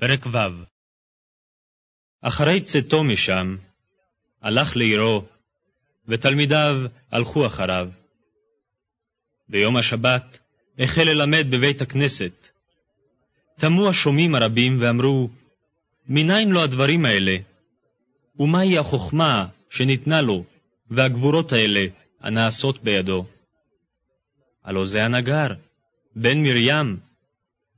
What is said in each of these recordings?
פרק ו' אחרי צאתו משם, הלך לעירו, ותלמידיו הלכו אחריו. ביום השבת החל ללמד בבית הכנסת. תמו השומעים הרבים ואמרו, מניין לו הדברים האלה? ומהי החוכמה שניתנה לו, והגבורות האלה הנעשות בידו? הלא זה הנגר, בן מרים,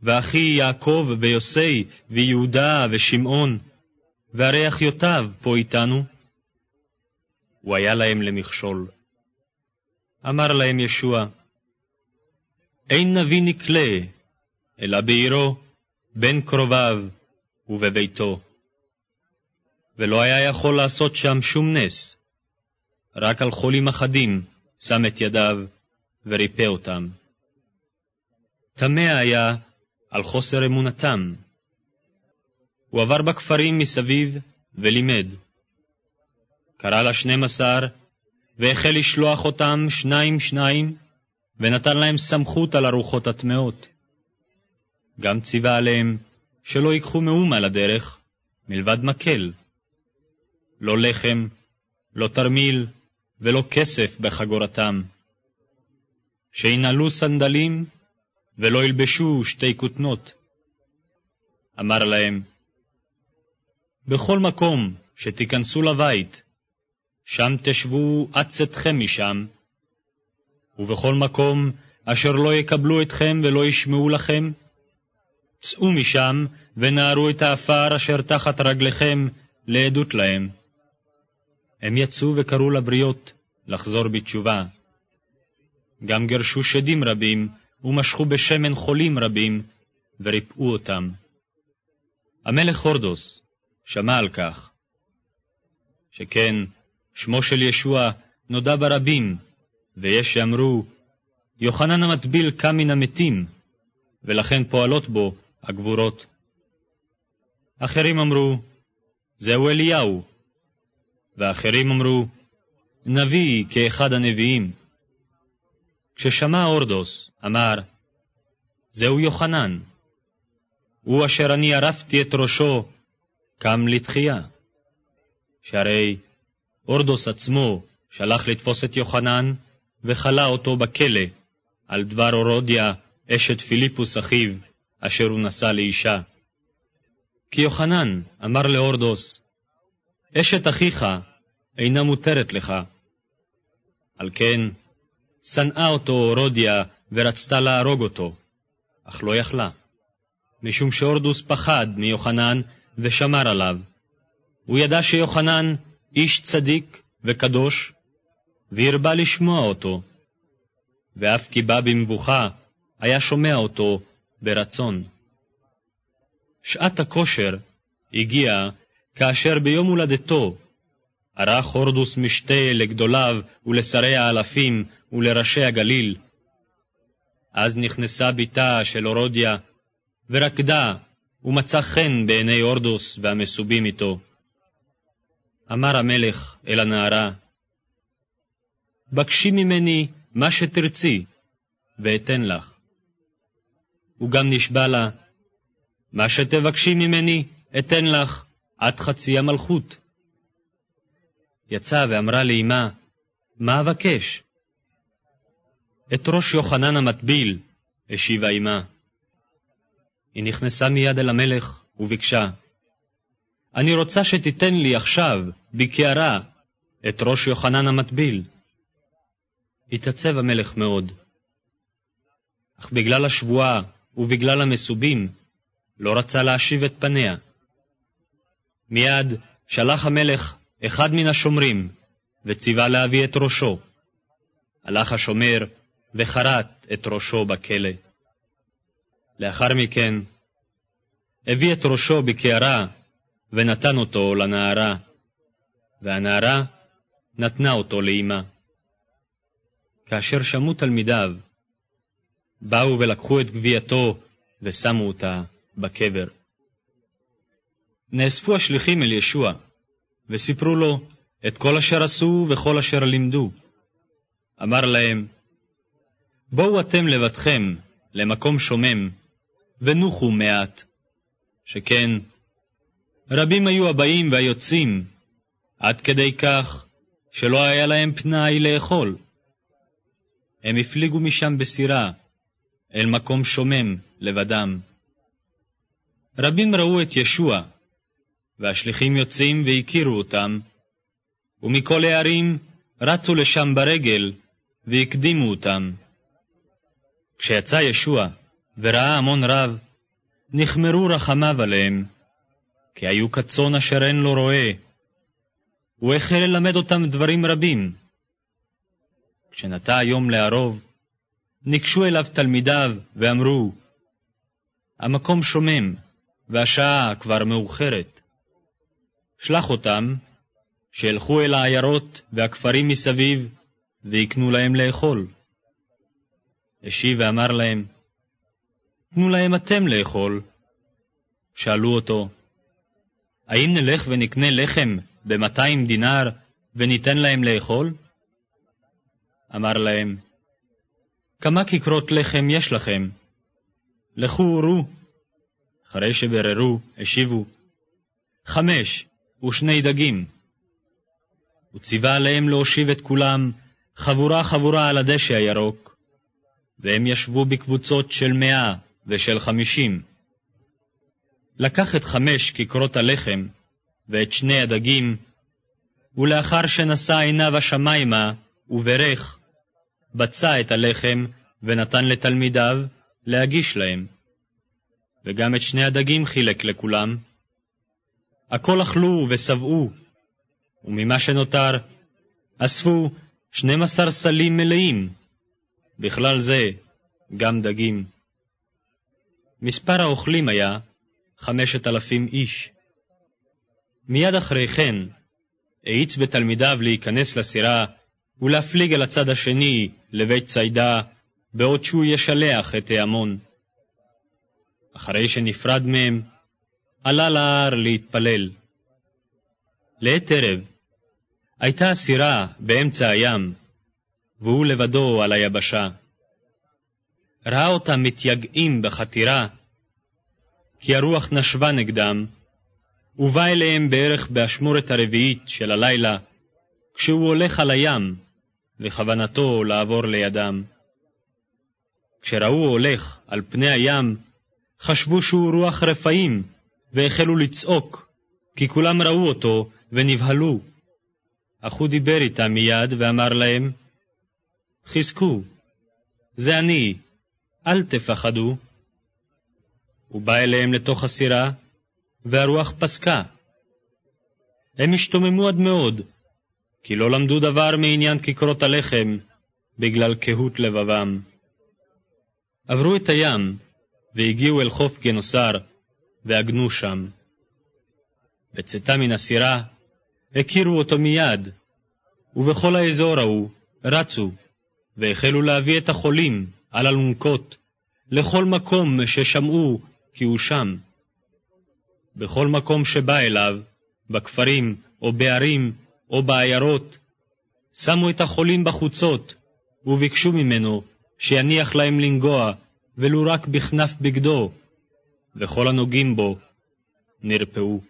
ואחי יעקב ויוסי ויהודה ושמעון, והרי אחיותיו פה איתנו. הוא היה להם למכשול. אמר להם ישוע, אין נביא נקלה, אלא בעירו, בין קרוביו ובביתו. ולא היה יכול לעשות שם שום נס, רק על חולים אחדים שם את ידיו וריפא אותם. טמא היה על חוסר אמונתם. הוא עבר בכפרים מסביב ולימד. קרא לשנים עשר, והחל לשלוח אותם שניים-שניים, ונתן להם סמכות על הרוחות הטמאות. גם ציווה עליהם שלא ייקחו מאומה לדרך, מלבד מקל. לא לחם, לא תרמיל ולא כסף בחגורתם. שינעלו סנדלים ולא ילבשו שתי כותנות. אמר להם, בכל מקום שתיכנסו לבית, שם תשבו עד צאתכם משם, ובכל מקום אשר לא יקבלו אתכם ולא ישמעו לכם, צאו משם ונערו את האפר אשר תחת רגליכם לעדות להם. הם יצאו וקראו לבריות לחזור בתשובה. גם גרשו שדים רבים, ומשכו בשמן חולים רבים, וריפאו אותם. המלך הורדוס שמע על כך, שכן שמו של ישוע נודע ברבים, ויש שאמרו, יוחנן המטביל קם מן המתים, ולכן פועלות בו הגבורות. אחרים אמרו, זהו אליהו, ואחרים אמרו, נביא כאחד הנביאים. כששמע אורדוס, אמר, זהו יוחנן, הוא אשר אני ערפתי את ראשו, קם לתחייה. שהרי אורדוס עצמו שלח לתפוס את יוחנן, וכלה אותו בכלא, על דבר אורודיה, אשת פיליפוס אחיו, אשר הוא נשא לאישה. כי יוחנן אמר לאורדוס, אשת אחיך אינה מותרת לך. על כן, שנאה אותו אורודיה ורצתה להרוג אותו, אך לא יכלה, משום שאורדוס פחד מיוחנן ושמר עליו. הוא ידע שיוחנן איש צדיק וקדוש, והרבה לשמוע אותו, ואף כי בא במבוכה, היה שומע אותו ברצון. שעת הכושר הגיעה כאשר ביום הולדתו ערך הורדוס משתה לגדוליו ולשרי האלפים ולראשי הגליל. אז נכנסה בתה של אורודיה, ורקדה, ומצא חן בעיני הורדוס והמסובים איתו. אמר המלך אל הנערה, בקשי ממני מה שתרצי, ואתן לך. הוא גם נשבע לה, מה שתבקשי ממני, אתן לך עד חצי המלכות. יצאה ואמרה לאמה, מה אבקש? את ראש יוחנן המטביל, השיבה אמה. היא נכנסה מיד אל המלך וביקשה, אני רוצה שתיתן לי עכשיו, בקערה, את ראש יוחנן המטביל. התעצב המלך מאוד. אך בגלל השבועה ובגלל המסובים, לא רצה להשיב את פניה. מיד שלח המלך אחד מן השומרים, וציווה להביא את ראשו. הלך השומר וחרט את ראשו בכלא. לאחר מכן הביא את ראשו בקערה ונתן אותו לנערה, והנערה נתנה אותו לאמה. כאשר שמעו תלמידיו, באו ולקחו את גווייתו ושמו אותה בקבר. נאספו השליחים אל ישוע, וסיפרו לו את כל אשר עשו וכל אשר לימדו. אמר להם, בואו אתם לבדכם למקום שומם, ונוחו מעט, שכן רבים היו הבאים והיוצאים, עד כדי כך שלא היה להם פנאי לאכול. הם הפליגו משם בסירה, אל מקום שומם לבדם. רבים ראו את ישוע, והשליחים יוצאים והכירו אותם, ומכל הערים רצו לשם ברגל והקדימו אותם. כשיצא ישוע וראה המון רב, נחמרו רחמיו עליהם, כי היו כצאן אשר אין לו רועה. הוא החל ללמד אותם דברים רבים. כשנטע היום לערוב, ניגשו אליו תלמידיו ואמרו, המקום שומם, והשעה כבר מאוחרת. שלח אותם, שילכו אל העיירות והכפרים מסביב, ויקנו להם לאכול. השיב ואמר להם, תנו להם אתם לאכול. שאלו אותו, האם נלך ונקנה לחם במאתיים דינר וניתן להם לאכול? אמר להם, כמה כיכרות לחם יש לכם? לכו וראו. אחרי שבררו, השיבו, חמש ושני דגים. הוא ציווה עליהם להושיב את כולם חבורה חבורה על הדשא הירוק, והם ישבו בקבוצות של מאה ושל חמישים. לקח את חמש כיכרות הלחם ואת שני הדגים, ולאחר שנשא עיניו השמיימה וברך, בצע את הלחם ונתן לתלמידיו להגיש להם. וגם את שני הדגים חילק לכולם. הכל אכלו ושבעו, וממה שנותר אספו שנים עשר סלים מלאים, בכלל זה גם דגים. מספר האוכלים היה חמשת אלפים איש. מיד אחרי כן האיץ בתלמידיו להיכנס לסירה ולהפליג אל הצד השני, לבית ציידה, בעוד שהוא ישלח את ההמון. אחרי שנפרד מהם, עלה להר להתפלל. לעת ערב הייתה הסירה באמצע הים, והוא לבדו על היבשה. ראה אותם מתייגעים בחתירה, כי הרוח נשבה נגדם, ובא אליהם בערך באשמורת הרביעית של הלילה, כשהוא הולך על הים, וכוונתו לעבור לידם. כשראו הולך על פני הים, חשבו שהוא רוח רפאים, והחלו לצעוק, כי כולם ראו אותו ונבהלו. אך הוא דיבר איתם מיד ואמר להם, חזקו, זה אני, אל תפחדו. הוא בא אליהם לתוך הסירה, והרוח פסקה. הם השתוממו עד מאוד, כי לא למדו דבר מעניין כיכרות הלחם, בגלל קהות לבבם. עברו את הים, והגיעו אל חוף גנוסר, ועגנו שם. בצאתה מן הסירה, הכירו אותו מיד, ובכל האזור ההוא רצו, והחלו להביא את החולים על אלונקות, לכל מקום ששמעו כי הוא שם. בכל מקום שבא אליו, בכפרים או בערים או בעיירות, שמו את החולים בחוצות, וביקשו ממנו שיניח להם לנגוע, ולו רק בכנף בגדו, וכל הנוגעים בו נרפאו.